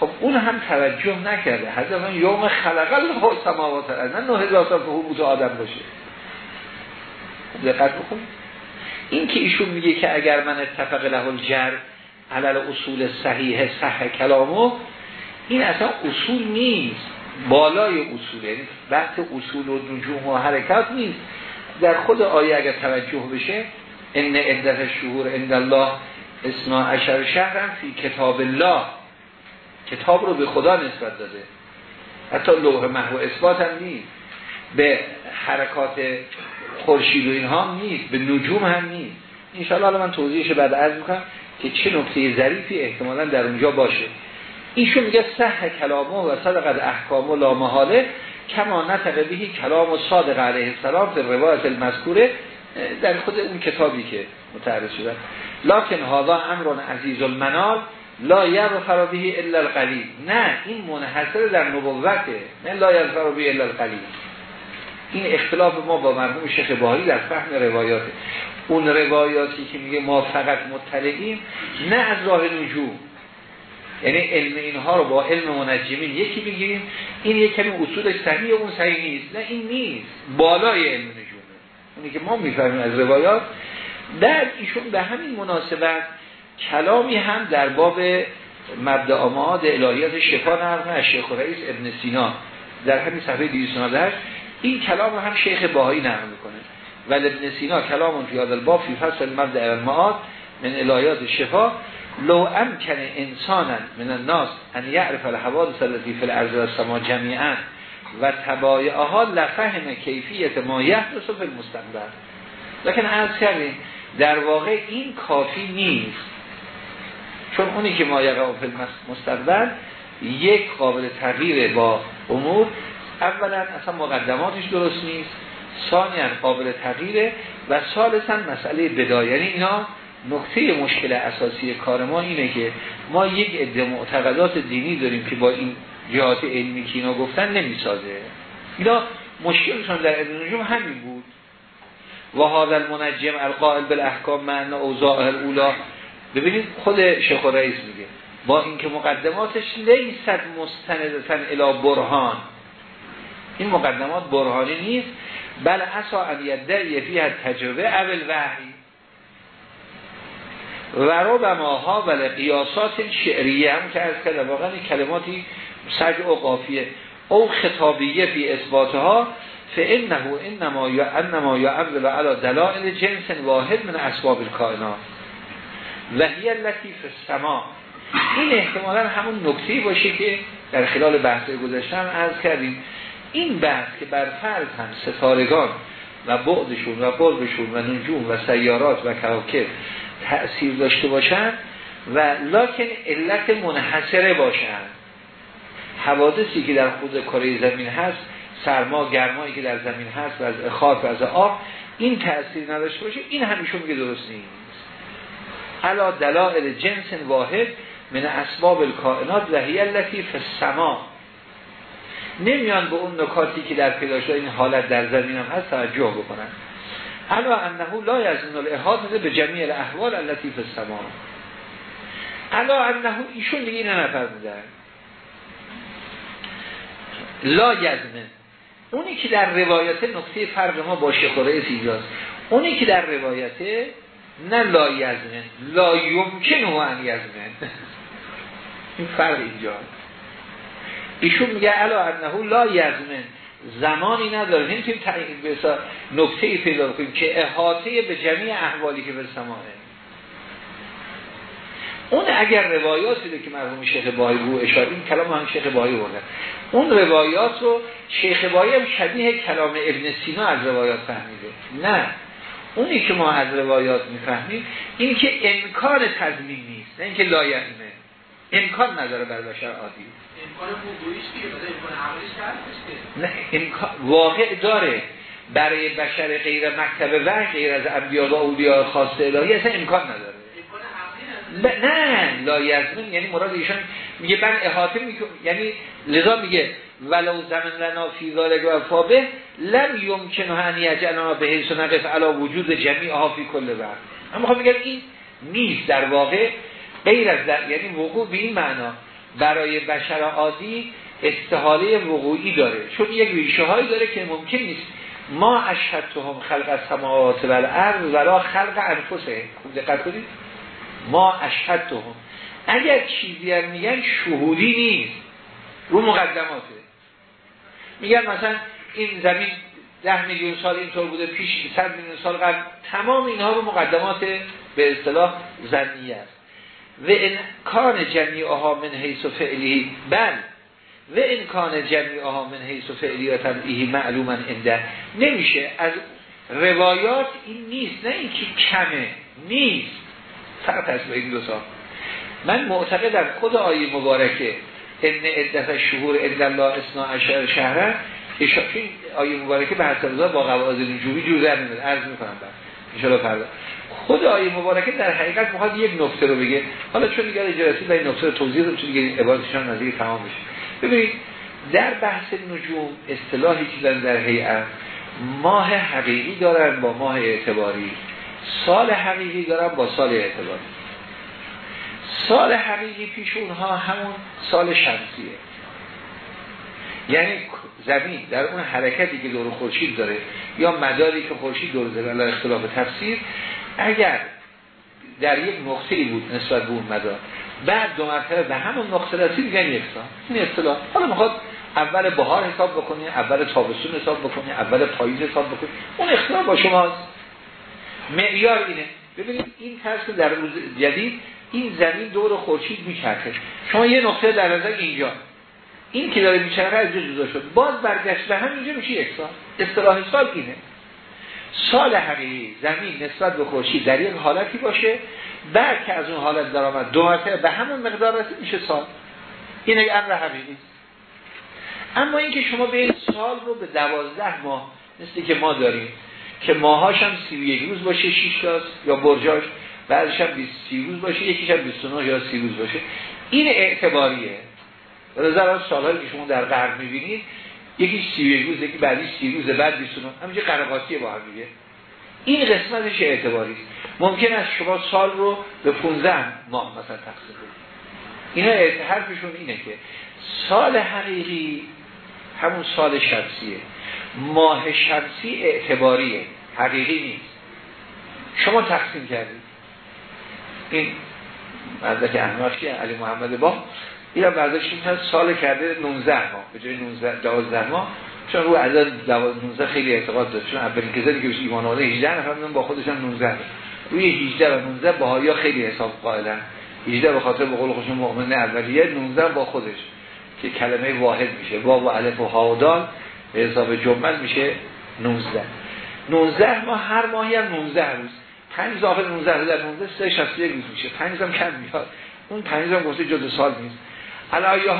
Speaker 1: خب اون هم توجه نکرده. حضرت یوم خلق الله سماوات از نه 9000 سال که حبوط آدم باشه. دقت بکنید این که ایشون میگه که اگر من اتفق له الجر علل اصول صحیح صح کلامو این اصلا اصول نیست. بالای اصول. یعنی بحث اصول و نجوم و حرکات نیست. در خود آیه اگر توجه بشه ان عدت شهور عند الله اسنا عشر شهرم فی کتاب الله. کتاب رو به خدا نسبت داده. حتی لوح محو اثبات هم نیست. به حرکات خورشید و اینها نیست. به نجوم هم نیست. انشاءالله الان من توضیحش بعد عرض می‌کنم که چه نکته ظریفی احتمالا در اونجا باشه. ایشون میگه صح کلامه و صدقت احکام و لامحاله کما نطق بهی کلام و صادق علیه السلام در روایت المذکوره در خود اون کتابی که متعرض شده. لکن هذا امر عزیز المنال لا یغفر به الا القلیل. نه این منحصر در نبوته. نه لا یغفر به الا القلیل. این اختلاف ما با مرحوم شیخ بهاری در فهم روایاته. اون روایاتی که میگه ما فقط مطلعیم نه از راه نجوم. یعنی علم اینها رو با علم منجمین یکی بگیریم این یک کمی اصول صحیح اون صحیح نیست. نه این نیست. بالای علم نجومه اونی که ما می‌فهمیم از روایات در ایشون به همین مناسبت کلامی هم در باب مبدع آماد الهیات شفا نرمه شیخ رئیس ابن سینا در همین صفحه 298 این کلام هم شیخ باهایی نقل می‌کنه. ولی ابن سینا کلام فی الباب فی فصل مبدع المعاد من الهیات شفا لو امکن انسانا من الناس ان یعرف الحوادث التي فی الارض والسماء جمیعا و تبایعها لفهم کیفیت ما یحدث فی المستقبل لکن عرض کردیم در واقع این کافی نیست. چون اونی که ما یقع فی المستقبل یک قابل تغییر با امور. اولا اصلا مقدماتش درست نیست. ثانیا قابل تغییره. و ثالثا مسئله بدایه. یعنی اینا نقطه مشکل اساسی کار ما اینه که ما یک عده معتقدات دینی داریم که با این جهات علمی که اینا گفتن نمی‌سازه. اینا مشکلشون در علم نجوم همین بود. و هذا المنجم القائل بالاحکام معنا اوضاع الاولا ببینید خود شیخ رئیس میگه با اینکه مقدماتش لیست مستندتن الی برهان. این مقدمات برهانی نیست. بل اسا ان یدعی فیها تجربه اول وحی و ربما ولی قیاسات شعریه. هم که از واقعا کلماتی سجع و قافیه. او خطابیه فی اثباتها فانه انما یا انما یا عبد علی دلائل جنس واحد من اسباب الکائنات. و هی لطیف سما این احتمالا همون نکته باشه که در خلال بحث گذاشتم از کردیم. این بحث که بر فرض هم ستارگان و بعدشون و قربشون و نجوم و سیارات و کواکب تأثیر داشته باشن و لکن علت منحصره باشن. حوادثی که در خود کره زمین هست سرما گرمایی که در زمین هست و از خاک و از آب این تأثیر نداشته باشه. این همیشه میگه درست نیست. علا دلائل جنس واحد من اسباب الکائنات و هی سما نمیان به اون نکاتی که در پیدا این حالت در زمین هم هست توجه بکنن. علا انه لا یزن الاحاطه به جمیع الاحوال التي فی السما. علا انه ایشون دیگه اینه نفرمودن لا یزمه. اونی که در روایت نقطه فرق ما با رئیس اینجاست اونی که در روایت نه لا یزمه لا یمکن و ان یزمه. این فرق اینجا. ایشون میگه علا انه لا یزمه. زمانی نداره. نمی‌تونیم به نکته پیدا کنیم که احاطه به جمعی احوالی که به سمانه اون اگر روایاتی که مرحوم شیخ باهی رو اشاره این کلام هم شیخ باهی بوده اون روایات رو شیخ باهی هم شبیه کلام ابن سینا از روایات فهمیده. نه. اونی که ما از روایات می‌فهمیم این که امکان تضمین نیست نه اینکه لایحمه امکان نداره بر بشر عادی. نه امکان واقع داره. برای بشر غیر مکتب و غیر از انبیا و اولیاء خاص الهی اصلا امکان نداره. نه لا یزمن یعنی مراد ایشان میگه من احاطه می‌کنم یعنی لذا میگه ولو زمن لنا فی ذالک و فابه لم یمکن ان یجعلنا به حیث نقف علی وجود جمیع ها فی کل وقت. اما می‌خوام میگم این نیست در واقع غیر از در یعنی وقوع به این معنا. برای بشر عادی استحاله وقوعی داره. چون یک ریشه هایی داره که ممکن نیست. ما اشهدتهم خلق السماوات و الارض ولا خلق انفسه خوب دقت کنید. ما اشهدتهم. اگر چیزی هم میگن شهودی نیست. رو مقدماته. میگن مثلا این زمین ده میلیون سال اینطور بوده پیش صد میلیون سال قبل. تمام اینها رو مقدمات به اصطلاح زنی است. و کان جمیعها من حیث و فعلی بل و کان جمیعها من حیث و فعلیات ایهی معلوما انده نمیشه. از روایات این نیست. نه اینکه کمه. نیست. فرق هست این دو تا. من معتقدم خود آیه مبارکه ان عدت شهور الا الله اسنا عشر شهره این آیه مبارکه به حسب با قواعد نجومی جور در نمیاد عرض می‌کنم ان فردا. خود آیه مبارکه در حقیقت می‌خواد یک نکته رو بگه. حالا چون دیگه اجازه این نکته توضیح رو چون دیگه عبارتشان نزدیک تمام میشه. ببینید در بحث نجوم اصطلاحی که در هیئت ماه حقیقی دارن با ماه اعتباری. سال حقیقی دارن با سال اعتباری سال حقیقی پیش اونها همون سال شمسیه. یعنی زمین در اون حرکتی که دور خورشید داره یا مداری که خورشید دور داره اختلاف تفسیر اگر در یک نقطه بود نسبت به اون مدار بعد دو مرتبه به همون نقطه رسید میگن یک سال این اصطلاح حالا می‌خواد اول بهار حساب بکنی اول تابستون حساب بکنی اول پاییز حساب بکنی اون اختلاف با شماست. معیار اینه. ببینید این طرز در روز جدید این زمین دور خورشید میچرخه. شما یه نقطه در نظر اینجا. این که داره میچرخه از جدا شد. باز برگشت به هم اینجا میشه یک سال. اصطلاح سال اینه. سال حقیقی زمین نسبت به خورشید در یک حالتی باشه. بعد که از اون حالت در آمد دو به همون مقدار رسید میشه سال. این یک امر حقیقی اما اینکه شما به این سال رو به دوازده ماه مثل که ما داریم که ماهاش هم سی یک روز باشه 6 تاست یا برجاش بعدش هم 20 سی روز باشه یکیش هم 29 یا 30 روز باشه. این اعتباریه. نظر سالهایی که شما در غرب می‌بینید یکی سی روز یکی بعدی سی روز بعد 29 همینجا قرقاتی با هم میگه این قسمتش اعتباری است ممکن است شما سال رو به 15 ماه مثلا تقسیم کنید. اینا حرفشون اینه که سال حقیقی همون سال شمسیه. ماه شمسی اعتباریه. حقیقی نیست. شما تقسیم کردید. این مردک که علی محمد با این هم برداشت سال کرده 19 ماه به جای 19 12 ماه. چون رو عدد 19 خیلی اعتقاد داشت. چون اولین کسانی که بهش ایمان آورده 18 نفر با خودشان 19 روی 18 و 19 باهایا خیلی حساب قائلن. 18 به خاطر به قول خودشون مؤمن اولیه 19 با خودش. که کلمه واحد میشه. واو و الف و ها و دال به حساب جمل میشه 19 19 ماه هر ماهی هم 19 روز. 5 اضافه 19 در 19 3 61 روز میشه. 5 هم کم میاد. اون 5 هم گفته جزء سال نیست. علایه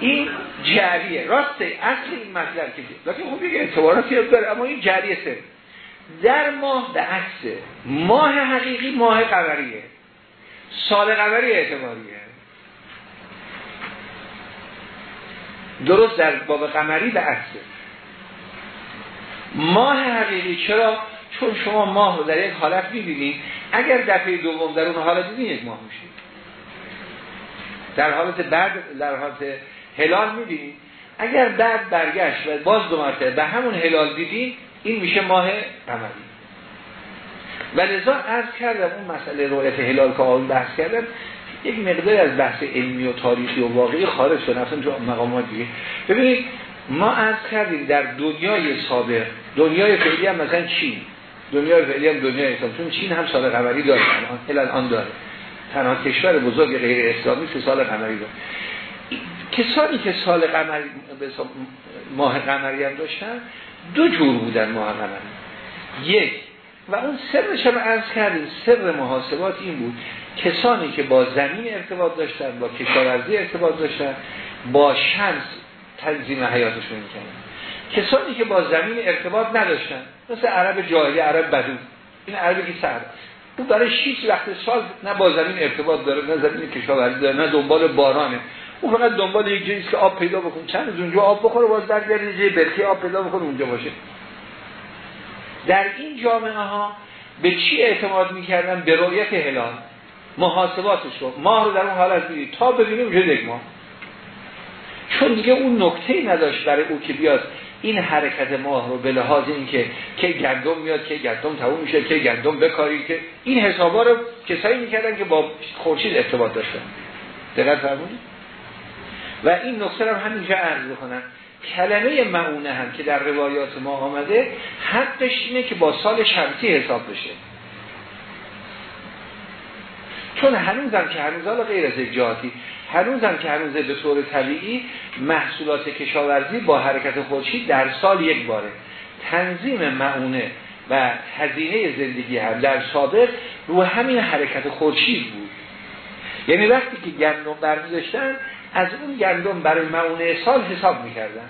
Speaker 1: این جریه. راسته اصل این مطلب که لیکن خب یک اعتباراتی داره اما این جریه سه. در ماه به عکسه ماه حقیقی ماه قمریه. سال قمری اعتباریه. درست در باب قمری به عکسه ماه حقیقی. چرا؟ چون شما ماه رو در یک حالت می‌بینید. اگر دفعه دوم در اون حالت دیدین یک ماه میشه. در حالت بعد در حالت هلال می‌بینید. اگر بعد برگشت و باز دو مرتبه به همون هلال دیدیم این میشه ماه قمری. و لذا عرض کردم اون مسئله رویت هلال که آن بحث کردم یک مقدار از بحث علمی و تاریخی و واقعی خارج شد. اصلا تو مقامات دیگه. ببینید ما عرض کردیم در دنیای سابق دنیای فعلی هم مثلا چین. دنیای فعلی هم دنیای اسلام چون چین هم سال قمری داره الان آن داره. تنها کشور بزرگ غیر اسلامی سه سال قمری داشت کسانی که سال قمری ماه قمری هم داشتن دو جور بودن ماه قمری. یک و اون سرش هم عرض کردیم سر محاسبات این بود کسانی که با زمین ارتباط داشتن با کشاورزی ارتباط داشتن با شمس تنظیم حیاتشون می‌کنن. کسانی که با زمین ارتباط نداشتن مثل عرب جاهلی عرب بدو. این عربی که سر او برای 6 وقت سال نه با زمین ارتباط داره نه زمین کشاورزی داره نه دنبال بارانه. او فقط دنبال یک جایی که آب پیدا بکنه. چند از اونجا آب بخوره باز برگرده جای برکی آب پیدا بکنه اونجا باشه. در این جامعه ها به چی اعتماد می‌کردن؟ به رویت هلال. محاسباتش رو. ماه رو در اون حالت بید تا ببینیم یک ماه چون دیگه اون نکته نداشت برای او که بیاد این حرکت ماه رو به لحاظ اینکه که گندم میاد که گندم تموم میشه که گندم بکاری که این حسابا رو کسایی می‌کردن که با خورشید ارتباط داشتن. دقت فرمودید؟ و این نکته رو همینجا عرض بکنم. کلمه معونه هم که در روایات ما آمده حقش اینه که با سال شمسی حساب بشه. چون هنوزم که هنوز حالا غیر از یک جهاتی هنوزم که هنوز به طور طبیعی محصولات کشاورزی با حرکت خورشید در سال یک باره. تنظیم معونه و هزینه زندگی هم در سابق رو همین حرکت خورشید بود. یعنی وقتی که گندم برمی داشتن از اون گندم برای معونه سال حساب می‌کردن.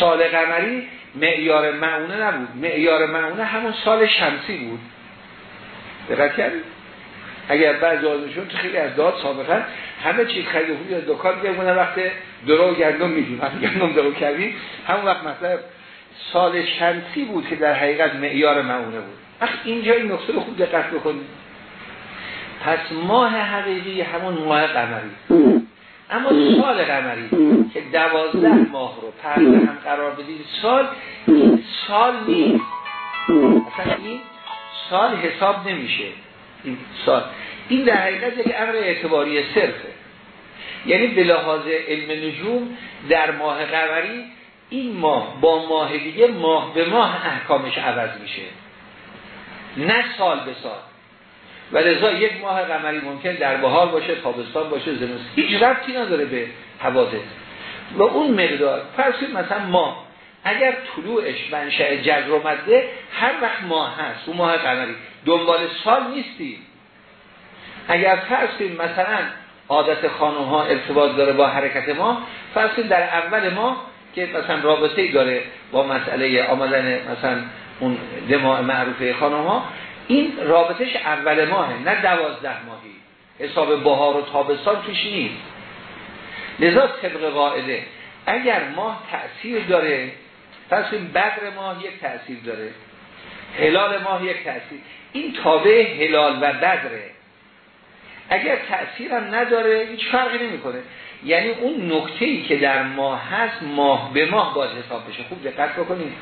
Speaker 1: سال قمری معیار معونه نبود. معیار معونه همون سال شمسی بود. دقت کردید؟ اگر بعضی آزمشون تو خیلی از داد سابقا همه چیز خرید و یا دکان بگونه وقت درو گندم میدیم وقتی گندم درو کردیم همون وقت مثلا سال شمسی بود که در حقیقت معیار معونه بود. وقت اینجا این نقطه رو خوب دقت بکنید. پس ماه حقیقی همون ماه قمری. اما سال قمری که دوازده ماه رو پرده هم قرار بدید سال این سال نیست. اصلا این سال حساب نمیشه. این سال. این در حقیقت یک امر اعتباری صرفه. یعنی به لحاظ علم نجوم در ماه قمری این ماه با ماه دیگه ماه به ماه احکامش عوض میشه. نه سال به سال. و لذا یک ماه قمری ممکن در بهار باشه تابستان باشه زمستان. هیچ ربطی نداره به حوادث. و اون مقدار فرض مثلا ماه اگر طلوعش منشأ جذر و مده هر وقت ماه هست اون ماه قمری دنبال سال نیستی. اگر فرض مثلا عادت خانوم ها ارتباط داره با حرکت ما فرض در اول ما که مثلا رابطه داره با مسئله آمدن مثلا اون دماع معروفه خانوم ها این رابطش اول ماهه نه دوازده ماهی. حساب بهار و تابستان توش نیست. لذا طبق قاعده اگر ماه تأثیر داره پس این بدر ماه یک تأثیر داره. هلال ماه یک تأثیر. این تابع هلال و بدره. اگر تأثیر هم نداره هیچ فرقی نمی‌کنه. یعنی اون نکته ای که در ماه هست ماه به ماه باز حساب بشه. خوب دقت بکنید.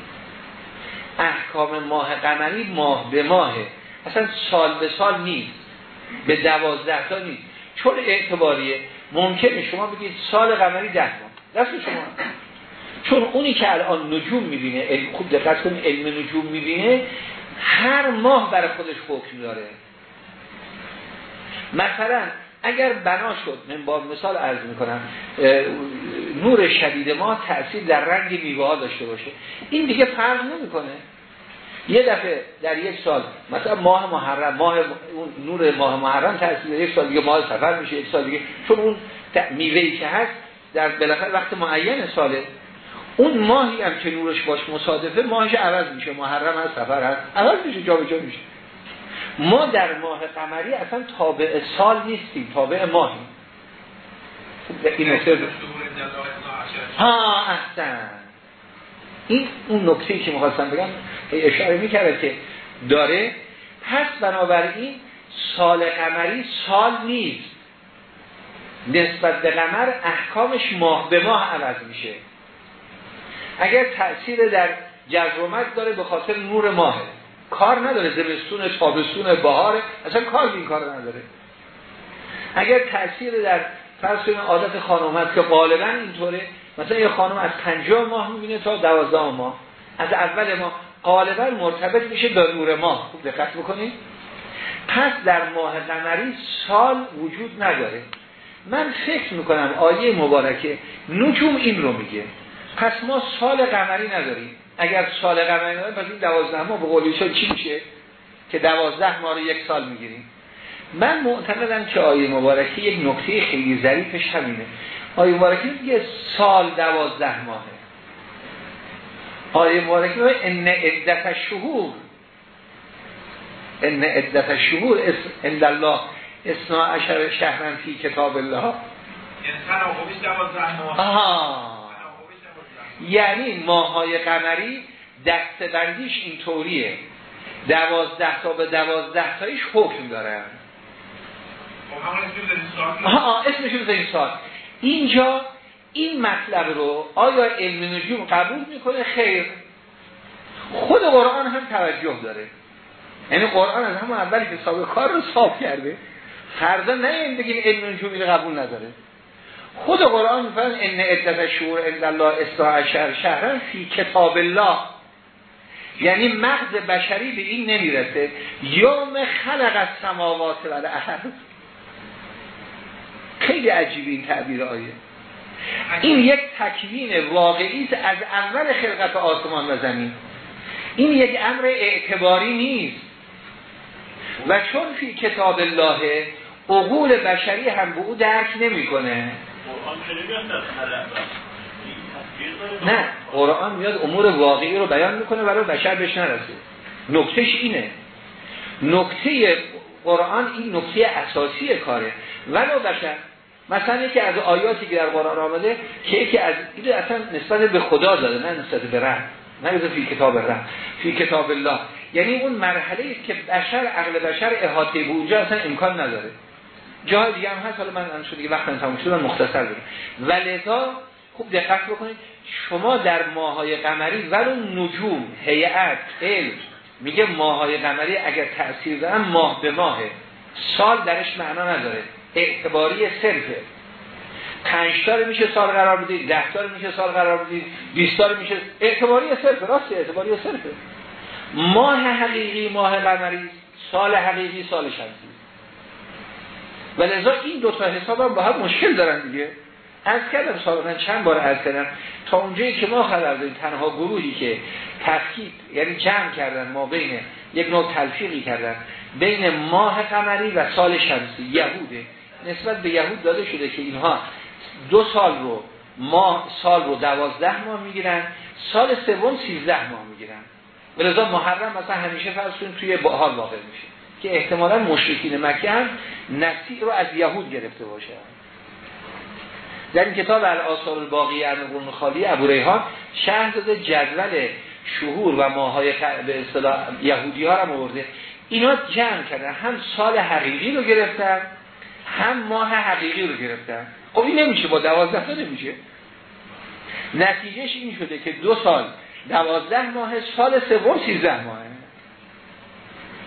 Speaker 1: احکام ماه قمری ماه به ماهه. اصلا سال به سال نیست. به دوازده تا نیست. چون اعتباریه. ممکنه شما بگید سال قمری ده ماه. دست شما. چون اونی که الان نجوم می‌بینه خوب دقت کنید علم نجوم می‌بینه هر ماه برای خودش حکم داره. مثلا اگر بنا شد من با مثال عرض می‌کنم نور شدید ما تأثیر در رنگ میوه ها داشته باشه. این دیگه فرق نمی‌کنه. یه دفعه در یک سال مثلا ماه محرم ماه نور ماه محرم تاثیر یک سال دیگه ماه سفر میشه یک سال دیگه. چون اون میوه‌ای که هست در بالاخره وقت معین ساله. اون ماهی هم که نورش باش مصادفه ماهش عوض میشه محرم هست سفر هست. عوض میشه جا میشه. ما در ماه قمری اصلا تابع سال نیستیم تابع ماهی این نکته ها احسن. این اون نکته که می‌خواستم بگم اشاره می‌کرده که داره پس بنابراین سال قمری سال نیست. نسبت به قمر احکامش ماه به ماه عوض میشه. اگر تأثیر در جزرومت داره به خاطر نور ماهه. کار نداره زمستون تابستون بهار اصلا کار این کار نداره. اگر تأثیر در فرض عادت خانومت که غالبا اینطوره. مثلا یه خانم از 50 ماه می‌بینه تا 12 ماه. از اول ما غالبا مرتبط میشه با نور ماه. خوب دقت بکنید. پس در ماه قمری سال وجود نداره. من فکر می‌کنم آیه مبارکه نجوم این رو میگه. پس ما سال قمری نداریم. اگر سال قمری نداریم پس این دوازده ماه به قولی چی میشه؟ که دوازده ماه رو یک سال می‌گیریم. من معتقدم که آیه مبارکه یک نکته خیلی ظریفش همینه. آیه مبارکه میگه سال دوازده ماهه. آیه مبارکه ان عدت شهور. ان عدت شهور ان الله اسنا عشر شهرن فی کتاب الله. یعنی ماهای قمری دست بندیش این طوریه دوازده تا به دوازده تایش حکم دارن. آها اسمش این سال اینجا این مطلب رو آیا علم نجوم قبول می‌کنه؟ خیر. خود قرآن هم توجه داره. یعنی قرآن از همون اول حساب کار رو صاف کرده فردا نه این بگیم علم نجوم رو قبول نداره. خود قرآن میفرد ان عدت شهور عند الله شهرن فی کتاب الله. یعنی مغز بشری به این نمی‌رسه. یوم خلق از سماوات و الارض خیلی عجیب این تعبیر آیه. این یک تکوین واقعی است از اول خلقت آسمان و زمین. این یک امر اعتباری نیست. و چون فی کتاب الله عقول بشری هم به او درک نمی‌کنه. نه قرآن میاد امور واقعی رو بیان می‌کنه برای بشر بهش نرسه. نکتهش اینه. نکته قرآن این نکته اساسی کاره. ولو بشر مثلا یکی از آیاتی که در قرآن آمده که یکی از این اصلا نسبت به خدا داده نه نسبت به رحم نه فی کتاب رحم فی کتاب الله. یعنی اون مرحله است که بشر عقل بشر احاطه به اونجا اصلا امکان نداره. جای دیگه هم هست حالا من ان دیگه وقت تموم شد مختصر بگم. ولذا خوب دقت بکنید شما در ماهای قمری ولو نجوم هیئت علم میگه ماهای قمری اگر تاثیر دارن ماه به ماه سال درش معنا نداره اعتباری صرفه. پنج تا میشه سال قرار بدید ده تا میشه سال قرار بدید 20 تا میشه اعتباری صرفه راست اعتباری صرفه. ماه حقیقی ماه قمری سال حقیقی سال شمسی. و لذا این دو تا حساب هم با هم مشکل دارن دیگه. از کردم سابقا چند بار از کردم. تا اونجایی که ما خبر داریم تنها گروهی که تفکیک یعنی جمع کردن ما بین یک نوع تلفیقی کردن بین ماه قمری و سال شمسی یهوده. نسبت به یهود داده شده که اینها دو سال رو ماه سال رو دوازده ماه می‌گیرن سال سوم سیزده ماه می‌گیرن. ولذا محرم مثلا همیشه فرض توی بهار واقع میشه. که احتمالا مشرکین مکه هم نسیع رو از یهود گرفته باشه در این کتاب الاثار الباقی قرون خالی ابو ریحان شهر داده جدول شهور و ماهای به اصطلاح یهودی ها هم آورده. اینا جمع کردن. هم سال حقیقی رو گرفتن هم ماه حقیقی رو گرفتن. خب این نمیشه با دوازده تا نمیشه. نتیجهش این شده که دو سال دوازده ماه سال سوم سیزده ماهه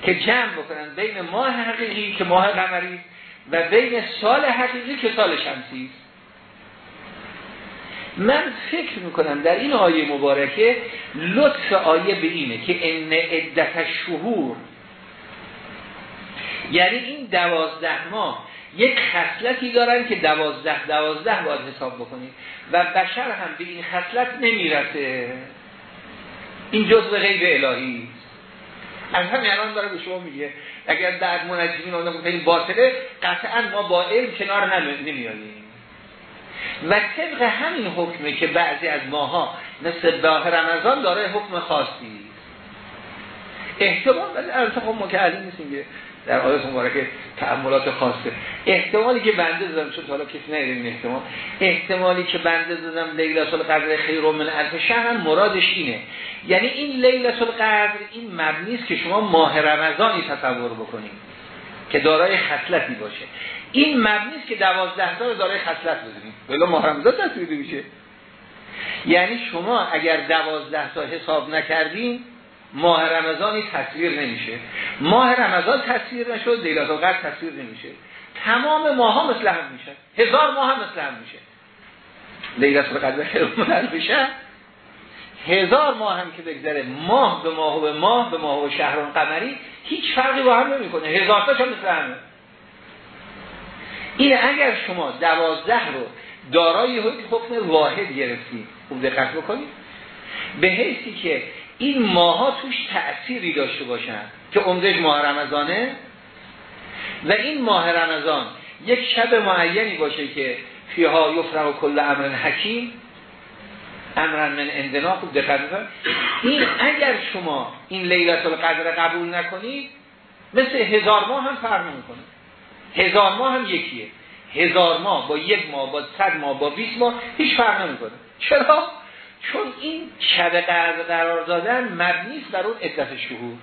Speaker 1: که جمع بکنن بین ماه حقیقی که ماه قمری و بین سال حقیقی که سال شمسی. است من فکر می‌کنم در این آیه مبارکه لطف آیه به اینه که ان عدت شهور یعنی این دوازده ماه یک خصلتی دارن که دوازده دوازده باید حساب بکنید و بشر هم به این خصلت نمی‌رسه. این جزء غیر الهی از همین الان داره به شما میگه. اگر در منجمین آنها این باطله قطعا ما با علم کنار نمیادیم و طبق همین حکمه که بعضی از ماها مثل داه رمضان داره حکم خاصی. احتمال ولی البته خب که نیستیم در آیات مبارکه تعملات خاصه. احتمالی که بنده دادم چون حالا کسی نیره این احتمال. احتمالی که بنده دادم لیلت القدر خیر من الف شهر مرادش اینه. یعنی این لیلت القدر این مبنی است که شما ماه رمضانی تصور بکنید که دارای خصلتی باشه. این مبنی است که دوازده تا دارای خصلت بزنید. ولی ماه رمضان تصویر میشه. یعنی شما اگر دوازده تا حساب نکردین ماه رمضانی تصویر نمیشه. ماه رمضان تصویر نشد لیلت القدر تصویر نمیشه. تمام ماه ها مثل هم میشه. هزار ماه هم مثل هم میشه. لیلت القدر خیر بشه هزار ماه هم که بگذره ماه به ماه و به ماه به ماه و شهران قمری هیچ فرقی با هم نمی‌کنه. هزار تا مثل همه. این اگر شما دوازده رو دارای حکم واحد گرفتید خوب دقت بکنید. به حیثی که این ماها توش تأثیری داشته باشن که عمدش ماه رمضانه. و این ماه رمضان یک شب معینی باشه که فیها یفرق و کل امر حکیم. امرن من اندنا خوب دقت این اگر شما این لیلت القدر قبول نکنید مثل هزار ماه هم فرق نمی‌کنه. هزار ماه هم یکیه. هزار ماه با یک ماه با صد ماه با 20 ماه هیچ فرق نمی‌کنه. چرا؟ چون این شب قدر قرار دادن مبنی است بر اون عدت شهور.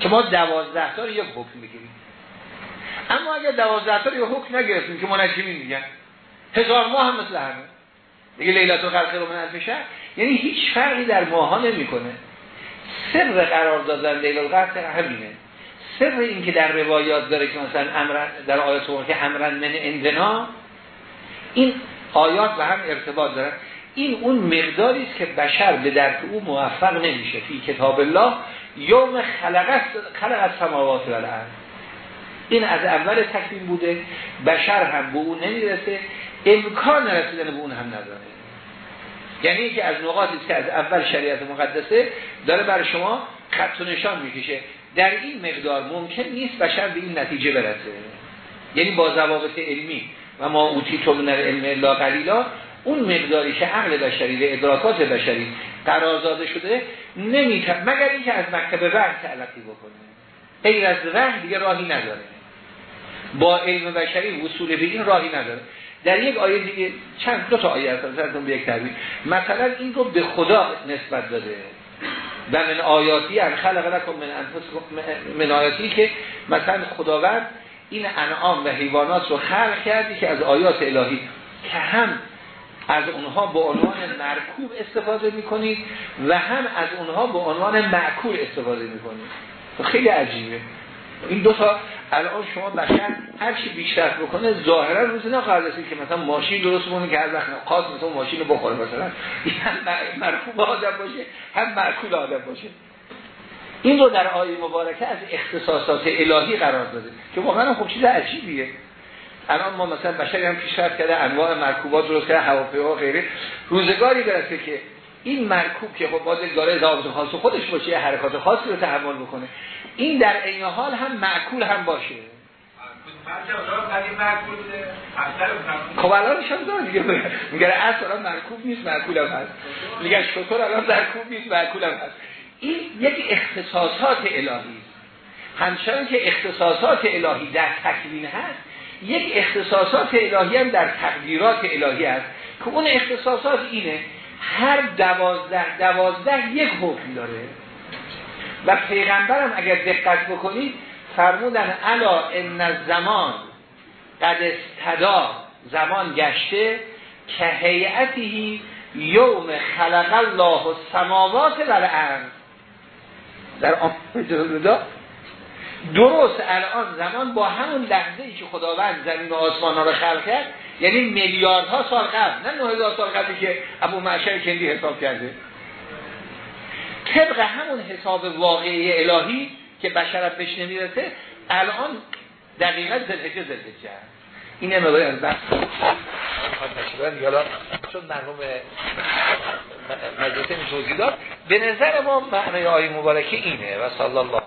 Speaker 1: که ما دوازده تا یک حکم بگیریم. اما اگر دوازده تا یک حکم نگرفتیم که منجمین میگن. هزار ماه هم مثل همه. دیگه لیلت و خلق رو من یعنی هیچ فرقی در ماها نمی‌کنه. سر قرار دادن لیل القدر همینه. سر این که در روایات داره که مثلا امر در آیات که امرن من اندنا این آیات و هم ارتباط دارن. این اون مقداری است که بشر به درک او موفق نمیشه. فی کتاب الله یوم خلقت خلق سماوات و الارض. این از اول تکوین بوده. بشر هم به اون نمی‌رسه. امکان رسیدن به اون هم نداره. یعنی که از نقاطی که از اول شریعت مقدسه داره برای شما خط و نشان می‌کشه. در این مقدار ممکن نیست بشر به این نتیجه برسه. یعنی با ضوابط علمی. و ما اوتی تو علم الا قلیلا اون مقداری که عقل بشری و ادراکات بشری قرار داده شده نمی‌تونه مگر اینکه از مکتب وحی تعلقی بکنه. غیر از وحی دیگه راهی نداره. با علم بشری وصول به این راهی نداره. در یک آیه دیگه چند دو تا آیه هست به یک تعبیر مثلا این رو به خدا نسبت داده. و من آیاتی ان خلق لکم من انفسکم من آیاتی که مثلا خداوند این انعام و حیوانات رو خلق کردی که از آیات الهی که هم از اونها به عنوان مرکوب استفاده می‌کنید و هم از اونها به عنوان معکول استفاده می‌کنید. خیلی عجیبه. این دو تا الان شما بشر هر چی بیشتر بکنه ظاهرا روز نه که مثلا ماشین درست که هر وقت خاص مثلا ماشین رو بخوره مثلا. هم مرکوب آدم باشه هم مرکول آدم باشه. این رو در آیه مبارکه از اختصاصات الهی قرار داده که واقعا خب چیز عجیبیه. الان ما مثلا بشری هم پیشرفت کرده انواع مرکوبات درست کرده هواپیما و غیره. روزگاری برسه که این مرکوب که خب باید داره ضابط خاص خودش باشه یه حرکات خاصی رو تحمل بکنه. این در این حال هم معکول هم باشه. خب الان شما داره دیگه. میگه اصلا مرکوب نیست معکول هم هست. میگه شطور الان مرکوب نیست معکول هم هست. این یک اختصاصات الهی همچنان که اختصاصات الهی در تکوین هست یک اختصاصات الهی هم در تقدیرات الهی هست که اون اختصاصات اینه هر دوازده دوازده یک حکم داره. و پیغمبرم اگر دقت بکنید فرمودن الا ان زمان قد استدا زمان گشته که هیئتی یوم خلق الله السماوات و الارض در آمده درست الان زمان با همون لحظه ای که خداوند زمین و آسمان ها رو خلق کرد یعنی میلیاردها سال قبل نه 9000 سال قبلی که ابو معشر کندی حساب کرده. طبق همون حساب واقعی الهی که بشرت بهش نمی‌رسه الان دقیقا زلحجه زلحجه این مقداری از بحث. چون مرحوم مجلسه توضیح داد به نظر ما معنی آیه مبارکه اینه و صلی الله